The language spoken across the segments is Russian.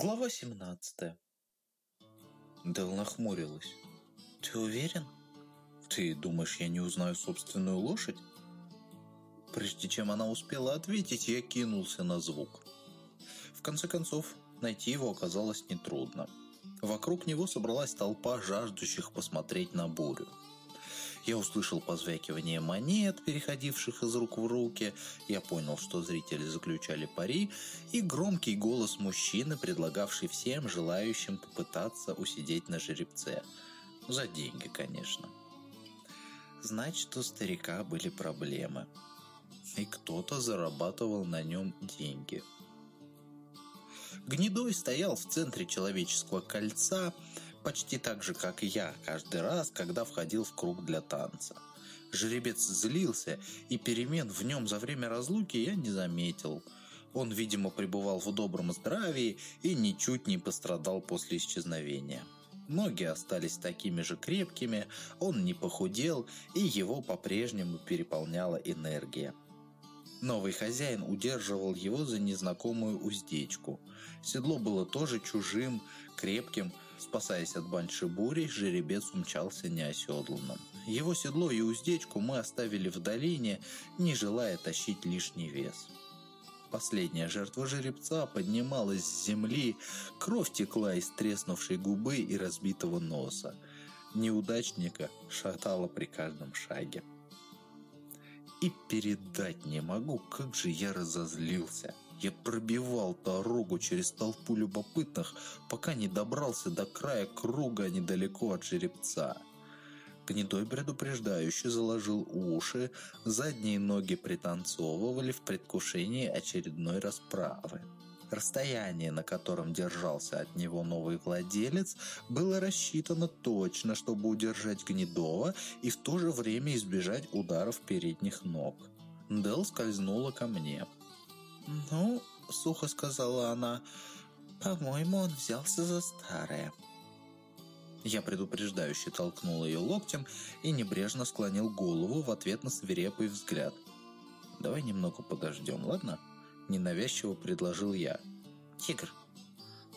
Глава 17 Дэл нахмурилась. «Ты уверен? Ты думаешь, я не узнаю собственную лошадь?» Прежде чем она успела ответить, я кинулся на звук. В конце концов, найти его оказалось нетрудно. Вокруг него собралась толпа жаждущих посмотреть на бурю. Я услышал позвякивание монет, переходивших из рук в руки. Я понял, что зрители заключали пари, и громкий голос мужчины, предлагавший всем желающим попытаться усидеть на жеребце. За деньги, конечно. Значит, у старика были проблемы. И кто-то зарабатывал на нем деньги. Гнедой стоял в центре человеческого кольца, почти так же, как и я, каждый раз, когда входил в круг для танца. Жеребец злился, и перемен в нем за время разлуки я не заметил. Он, видимо, пребывал в добром здравии и ничуть не пострадал после исчезновения. Ноги остались такими же крепкими, он не похудел, и его по-прежнему переполняла энергия. Новый хозяин удерживал его за незнакомую уздечку. Седло было тоже чужим, крепким, Спасаясь от большой бури, жеребец умчался неоседланным. Его седло и уздечку мы оставили в долине, не желая тащить лишний вес. Последняя жертва жеребца поднималась с земли, кровь текла из треснувшей губы и разбитого носа. Неудачника шатало при каждом шаге. И передать не могу, как же я разозлился. Я пробивал дорогу через толпу любопытных, пока не добрался до края круга недалеко от жеребца. Гнедой предупреждающе заложил уши, задние ноги пританцовывали в предвкушении очередной расправы. Расстояние, на котором держался от него новый владелец, было рассчитано точно, чтобы удержать Гнедова и в то же время избежать ударов передних ног. Дел скользнула ко мне. «Ну, — сухо сказала она, — по-моему, он взялся за старое». Я предупреждающе толкнул ее локтем и небрежно склонил голову в ответ на свирепый взгляд. «Давай немного подождем, ладно?» Ненавязчиво предложил я. «Тигр!»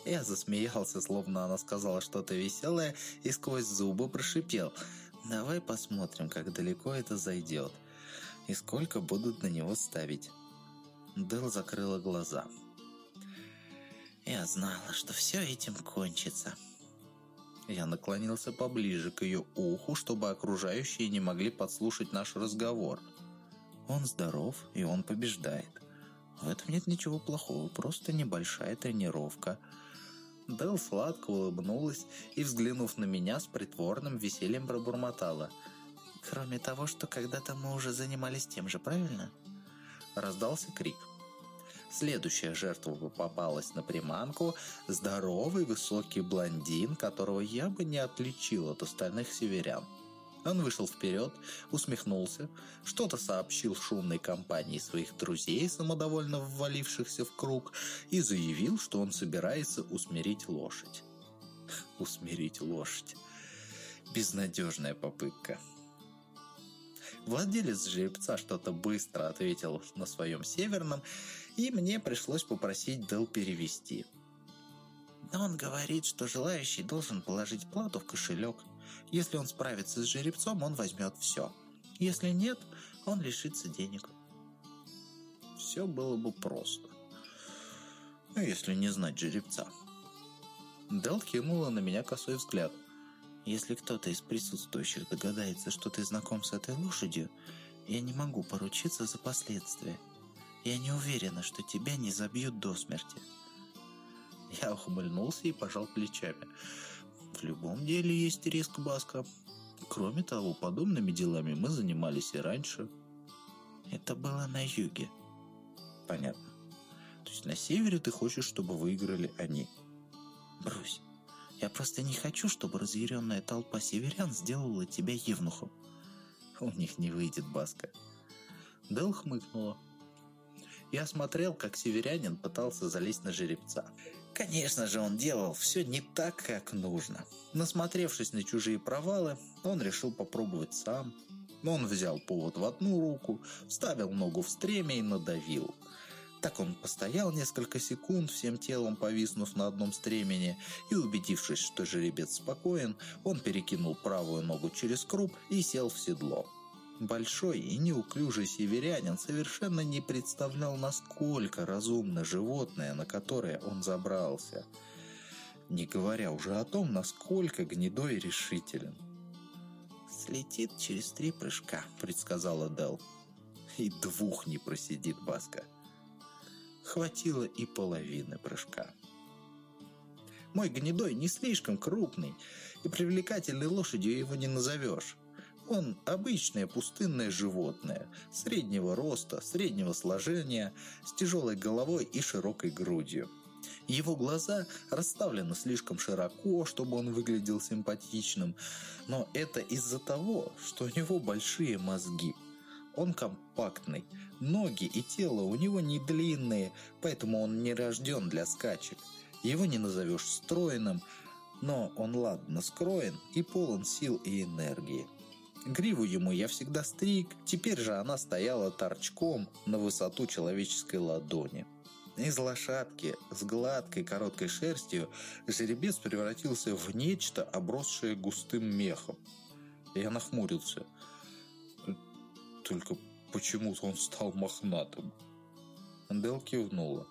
Я засмеялся, словно она сказала что-то веселое, и сквозь зубы прошипел. «Давай посмотрим, как далеко это зайдет, и сколько будут на него ставить». Дэл закрыла глаза. «Я знала, что все этим кончится». Я наклонился поближе к ее уху, чтобы окружающие не могли подслушать наш разговор. Он здоров, и он побеждает. В этом нет ничего плохого, просто небольшая тренировка. Дэл сладко улыбнулась и, взглянув на меня, с притворным весельем пробормотала. «Кроме того, что когда-то мы уже занимались тем же, правильно?» Раздался крик. Следующая жертва попалась на приманку. Здоровый высокий блондин, которого я бы не отличил от остальных северян. Он вышел вперед, усмехнулся, что-то сообщил шумной компании своих друзей, самодовольно ввалившихся в круг, и заявил, что он собирается усмирить лошадь. Усмирить лошадь. Безнадежная попытка. Владелец жеребца что-то быстро ответил на своем северном, и мне пришлось попросить Дел перевести. Но он говорит, что желающий должен положить плату в кошелек. Если он справится с жеребцом, он возьмет все. Если нет, он лишится денег. Все было бы просто. Ну, если не знать жеребца. Дел кинула на меня косой взгляд. Если кто-то из присутствующих догадается, что ты знаком с этой лошадью, я не могу поручиться за последствия. Я не уверена, что тебя не забьют до смерти. Я ухмыльнулся и пожал плечами. В любом деле есть риск, Баска. Кроме того, подобными делами мы занимались и раньше. Это было на юге. Понятно. То есть на севере ты хочешь, чтобы выиграли они. Брось. Я просто не хочу, чтобы разъяренная толпа северян сделала тебя евнухом. У них не выйдет, Баска. Дел хмыкнула. Я смотрел, как северянин пытался залезть на жеребца. Конечно же, он делал все не так, как нужно. Насмотревшись на чужие провалы, он решил попробовать сам. Он взял повод в одну руку, вставил ногу в стремя и надавил. Так он постоял несколько секунд, всем телом повиснув на одном стремени, и, убедившись, что жеребец спокоен, он перекинул правую ногу через круп и сел в седло. Большой и неуклюжий северянин совершенно не представлял, насколько разумно животное, на которое он забрался. Не говоря уже о том, насколько гнедой решителен. «Слетит через три прыжка», — предсказала Дел. «И двух не просидит Баска» хватило и половины прыжка. Мой гнедой не слишком крупный, и привлекательной лошадью его не назовешь. Он обычное пустынное животное, среднего роста, среднего сложения, с тяжелой головой и широкой грудью. Его глаза расставлены слишком широко, чтобы он выглядел симпатичным, но это из-за того, что у него большие мозги. Он компактный, ноги и тело у него не длинные, поэтому он не рожден для скачек. Его не назовешь стройным, но он ладно скроен и полон сил и энергии. Гриву ему я всегда стриг, теперь же она стояла торчком на высоту человеческой ладони. Из лошадки с гладкой короткой шерстью жеребец превратился в нечто, обросшее густым мехом. Я нахмурился – только почему-то он стал мохнатым. Дел кивнула.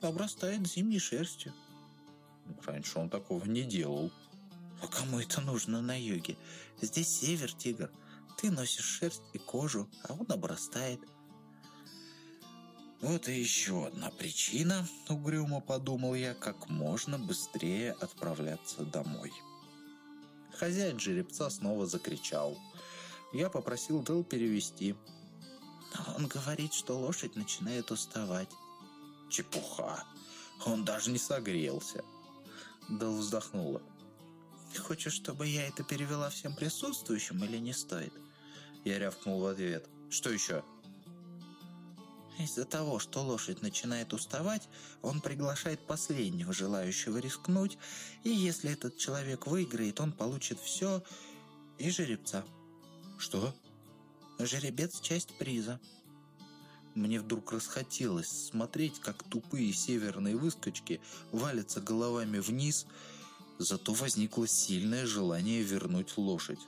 Обрастает зимней шерстью. Раньше он такого не делал. А кому это нужно на юге? Здесь север, тигр. Ты носишь шерсть и кожу, а он обрастает. Вот и еще одна причина, угрюмо подумал я, как можно быстрее отправляться домой. Хозяин жеребца снова закричал – я попросил Дэл перевести. Он говорит, что лошадь начинает уставать. Чепуха. Он даже не согрелся. Дэл вздохнула. Хочешь, чтобы я это перевела всем присутствующим или не стоит? Я рявкнул в ответ. Что еще? Из-за того, что лошадь начинает уставать, он приглашает последнего желающего рискнуть, и если этот человек выиграет, он получит все и жеребца. «Что?» «Жеребец – часть приза». Мне вдруг расхотелось смотреть, как тупые северные выскочки валятся головами вниз, зато возникло сильное желание вернуть лошадь.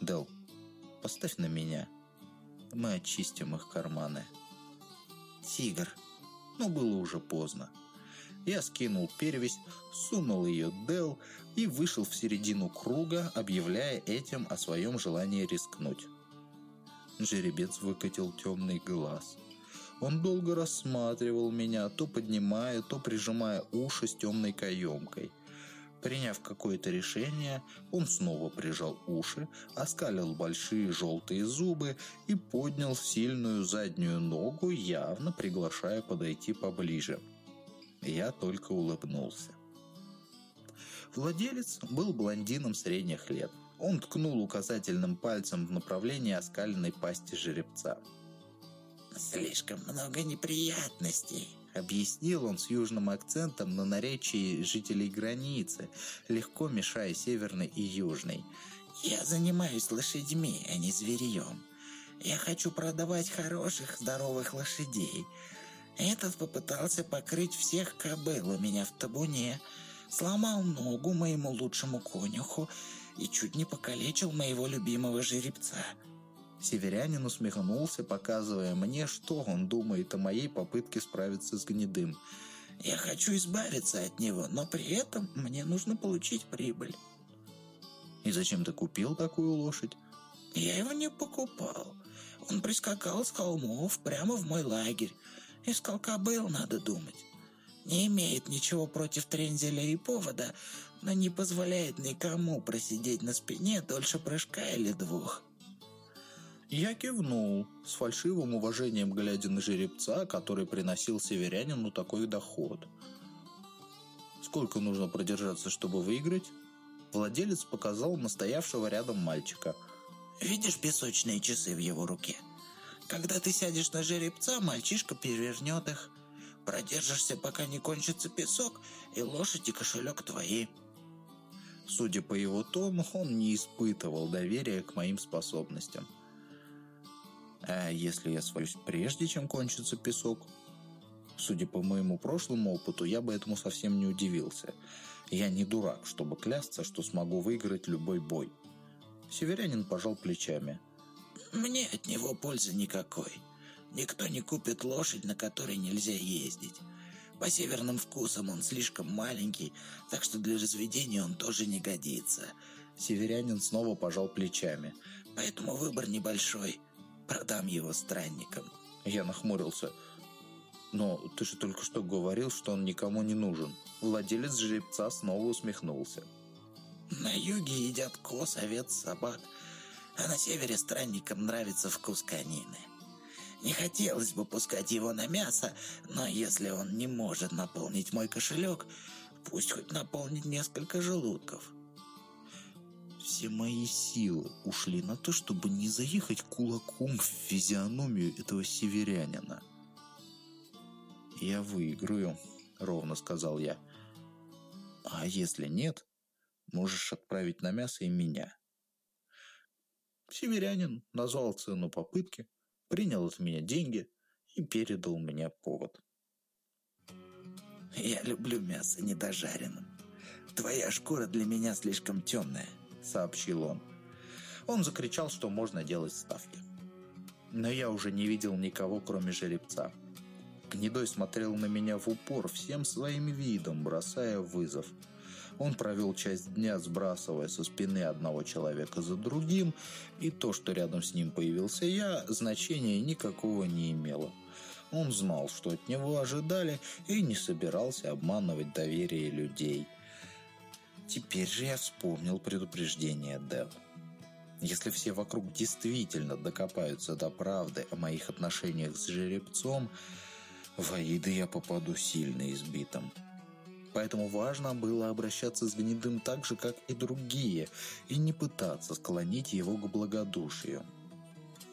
Дел, поставь на меня. Мы очистим их карманы. Тигр. Но было уже поздно. Я скинул перевесь, сунул ее Дел и вышел в середину круга, объявляя этим о своем желании рискнуть. Жеребец выкатил темный глаз. Он долго рассматривал меня, то поднимая, то прижимая уши с темной каемкой. Приняв какое-то решение, он снова прижал уши, оскалил большие желтые зубы и поднял сильную заднюю ногу, явно приглашая подойти поближе. Я только улыбнулся. Владелец был блондином средних лет. Он ткнул указательным пальцем в направлении оскаленной пасти жеребца. «Слишком много неприятностей», — объяснил он с южным акцентом на наречии жителей границы, легко мешая северной и южной. «Я занимаюсь лошадьми, а не зверьем. Я хочу продавать хороших, здоровых лошадей. Этот попытался покрыть всех кобыл у меня в табуне, сломал ногу моему лучшему конюху и чуть не покалечил моего любимого жеребца. Северянин усмехнулся, показывая мне, что он думает о моей попытке справиться с гнедым. «Я хочу избавиться от него, но при этом мне нужно получить прибыль». «И зачем ты купил такую лошадь?» «Я его не покупал. Он прискакал с холмов прямо в мой лагерь. Искал кобыл, надо думать. Не имеет ничего против трензеля и повода, но не позволяет никому просидеть на спине дольше прыжка или двух. Я кивнул, с фальшивым уважением глядя на жеребца, который приносил северянину такой доход. Сколько нужно продержаться, чтобы выиграть? Владелец показал настоявшего рядом мальчика. «Видишь песочные часы в его руке?» Когда ты сядешь на жеребца, мальчишка перевернет их. Продержишься, пока не кончится песок, и лошадь и кошелек твои». Судя по его тону, он не испытывал доверия к моим способностям. «А если я свалюсь прежде, чем кончится песок?» Судя по моему прошлому опыту, я бы этому совсем не удивился. Я не дурак, чтобы клясться, что смогу выиграть любой бой. Северянин пожал плечами. «Мне от него пользы никакой. Никто не купит лошадь, на которой нельзя ездить. По северным вкусам он слишком маленький, так что для разведения он тоже не годится». Северянин снова пожал плечами. «Поэтому выбор небольшой. Продам его странникам». Я нахмурился. «Но ты же только что говорил, что он никому не нужен». Владелец жеребца снова усмехнулся. «На юге едят коз, овец, собак, а на севере странникам нравится вкус конины. Не хотелось бы пускать его на мясо, но если он не может наполнить мой кошелек, пусть хоть наполнит несколько желудков». Все мои силы ушли на то, чтобы не заехать кулаком в физиономию этого северянина. «Я выиграю», — ровно сказал я. «А если нет, можешь отправить на мясо и меня». Северянин назвал цену попытки, принял от меня деньги и передал мне повод. «Я люблю мясо недожаренным. Твоя шкура для меня слишком темная», — сообщил он. Он закричал, что можно делать ставки. Но я уже не видел никого, кроме жеребца. Гнедой смотрел на меня в упор всем своим видом, бросая вызов. Он провел часть дня, сбрасывая со спины одного человека за другим, и то, что рядом с ним появился я, значения никакого не имело. Он знал, что от него ожидали, и не собирался обманывать доверие людей. Теперь же я вспомнил предупреждение Дел. Если все вокруг действительно докопаются до правды о моих отношениях с жеребцом, в Аиды я попаду сильно избитым. Поэтому важно было обращаться с Гнедым так же, как и другие, и не пытаться склонить его к благодушию.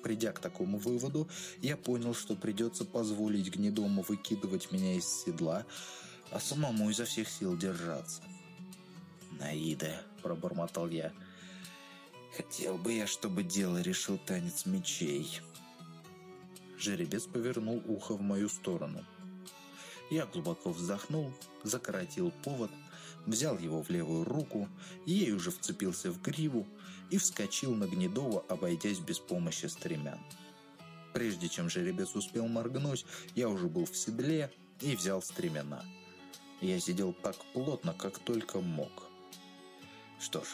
Придя к такому выводу, я понял, что придется позволить Гнедому выкидывать меня из седла, а самому изо всех сил держаться. «Наида», — пробормотал я, — «хотел бы я, чтобы дело решил танец мечей». Жеребец повернул ухо в мою сторону. Я глубоко вздохнул, закоротил повод, взял его в левую руку, ей уже вцепился в гриву и вскочил на Гнедова, обойдясь без помощи стремян. Прежде чем жеребец успел моргнуть, я уже был в седле и взял стремена. Я сидел так плотно, как только мог. Что ж,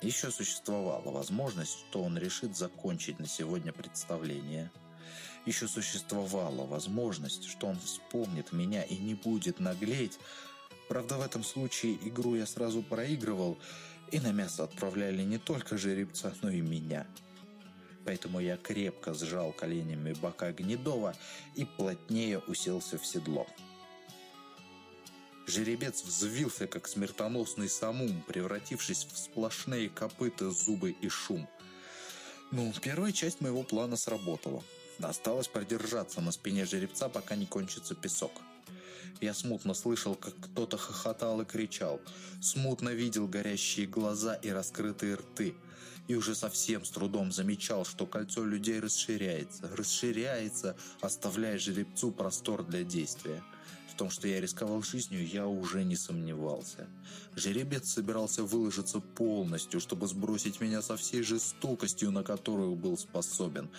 еще существовала возможность, что он решит закончить на сегодня представление – еще существовала возможность, что он вспомнит меня и не будет наглеть. Правда, в этом случае игру я сразу проигрывал, и на мясо отправляли не только жеребца, но и меня. Поэтому я крепко сжал коленями бока Гнедова и плотнее уселся в седло. Жеребец взвился, как смертоносный самум, превратившись в сплошные копыта, зубы и шум. Ну, первая часть моего плана сработала. Осталось продержаться на спине жеребца, пока не кончится песок. Я смутно слышал, как кто-то хохотал и кричал. Смутно видел горящие глаза и раскрытые рты. И уже совсем с трудом замечал, что кольцо людей расширяется, расширяется, оставляя жеребцу простор для действия. В том, что я рисковал жизнью, я уже не сомневался. Жеребец собирался выложиться полностью, чтобы сбросить меня со всей жестокостью, на которую был способен.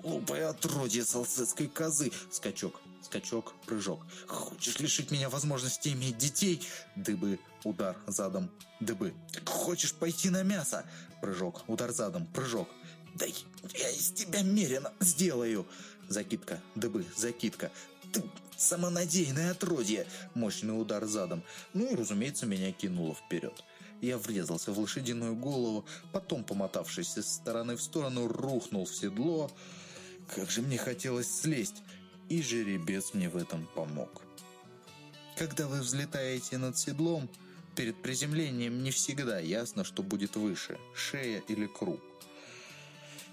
Глупое отродье салсетской козы. Скачок, скачок, прыжок. Хочешь лишить меня возможности иметь детей? Дыбы, удар задом, дыбы. Хочешь пойти на мясо? Прыжок, удар задом, прыжок. Да я из тебя мерено сделаю. Закидка, дыбы, закидка. Ты самонадеянное отродье. Мощный удар задом. Ну и, разумеется, меня кинуло вперед. Я врезался в лошадиную голову, потом, помотавшись из стороны в сторону, рухнул в седло. Как же мне хотелось слезть, и жеребец мне в этом помог. Когда вы взлетаете над седлом, перед приземлением не всегда ясно, что будет выше – шея или круг.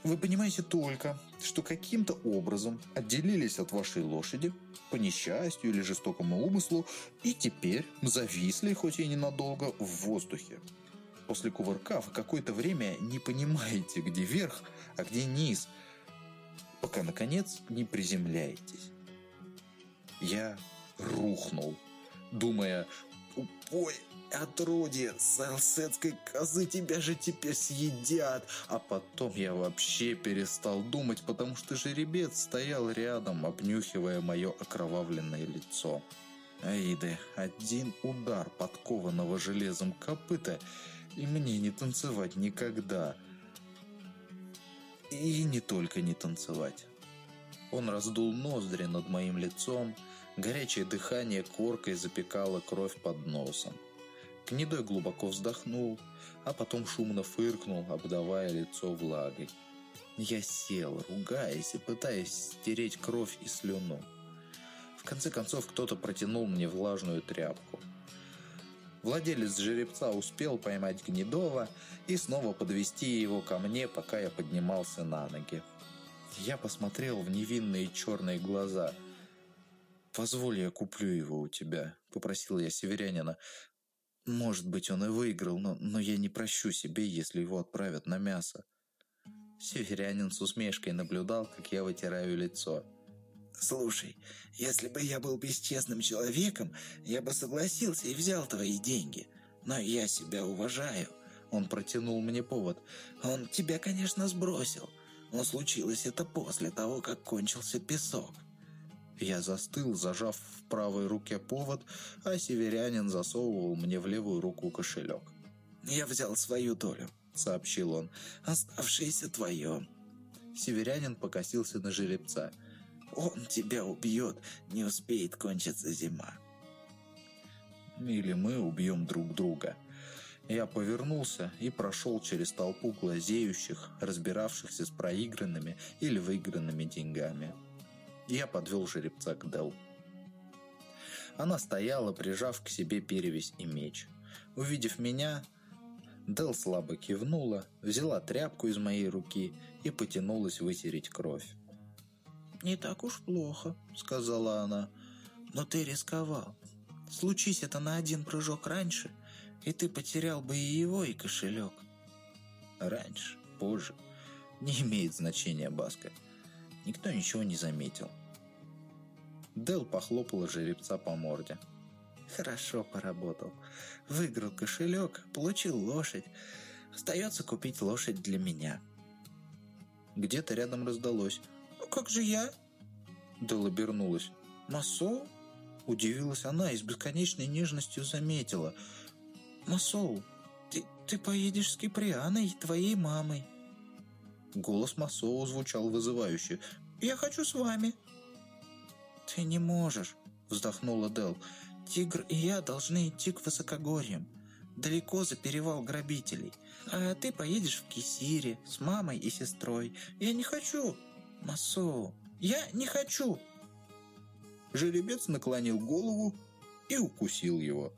Вы понимаете только, что каким-то образом отделились от вашей лошади, по несчастью или жестокому умыслу, и теперь зависли, хоть и ненадолго, в воздухе. После кувырка вы какое-то время не понимаете, где верх, а где низ, пока, наконец, не приземляетесь. Я рухнул, думая, «Упой, отродье, салсетской козы тебя же теперь съедят!» А потом я вообще перестал думать, потому что жеребец стоял рядом, обнюхивая мое окровавленное лицо. Аиды, один удар подкованного железом копыта, и мне не танцевать никогда. И не только не танцевать. Он раздул ноздри над моим лицом, горячее дыхание коркой запекало кровь под носом. Гнедой глубоко вздохнул, а потом шумно фыркнул, обдавая лицо влагой. Я сел, ругаясь и пытаясь стереть кровь и слюну. В конце концов, кто-то протянул мне влажную тряпку. Владелец жеребца успел поймать Гнедова и снова подвести его ко мне, пока я поднимался на ноги. Я посмотрел в невинные черные глаза. «Позволь, я куплю его у тебя», — попросил я северянина. «Может быть, он и выиграл, но, но я не прощу себе, если его отправят на мясо». Северянин с усмешкой наблюдал, как я вытираю лицо. «Слушай, если бы я был бесчестным человеком, я бы согласился и взял твои деньги. Но я себя уважаю». Он протянул мне повод. «Он тебя, конечно, сбросил, но случилось это после того, как кончился песок». Я застыл, зажав в правой руке повод, а северянин засовывал мне в левую руку кошелек. «Я взял свою долю», — сообщил он. «Оставшееся твое». Северянин покосился на жеребца — он тебя убьет, не успеет кончиться зима. Или мы убьем друг друга. Я повернулся и прошел через толпу глазеющих, разбиравшихся с проигранными или выигранными деньгами. Я подвел жеребца к Дел. Она стояла, прижав к себе перевязь и меч. Увидев меня, Дел слабо кивнула, взяла тряпку из моей руки и потянулась вытереть кровь. «Не так уж плохо», — сказала она. «Но ты рисковал. Случись это на один прыжок раньше, и ты потерял бы и его, и кошелек». «Раньше, позже. Не имеет значения, Баска. Никто ничего не заметил». Дел похлопала жеребца по морде. «Хорошо поработал. Выиграл кошелек, получил лошадь. Остается купить лошадь для меня». Где-то рядом раздалось как же я?» Дел обернулась. «Масоу?» Удивилась она и с бесконечной нежностью заметила. «Масоу, ты, ты поедешь с Киприаной и твоей мамой». Голос Масоу звучал вызывающе. «Я хочу с вами». «Ты не можешь», — вздохнула Дел. «Тигр и я должны идти к высокогорьям, далеко за перевал грабителей. А ты поедешь в Кисире с мамой и сестрой. Я не хочу, Масо, я не хочу!» Жеребец наклонил голову и укусил его.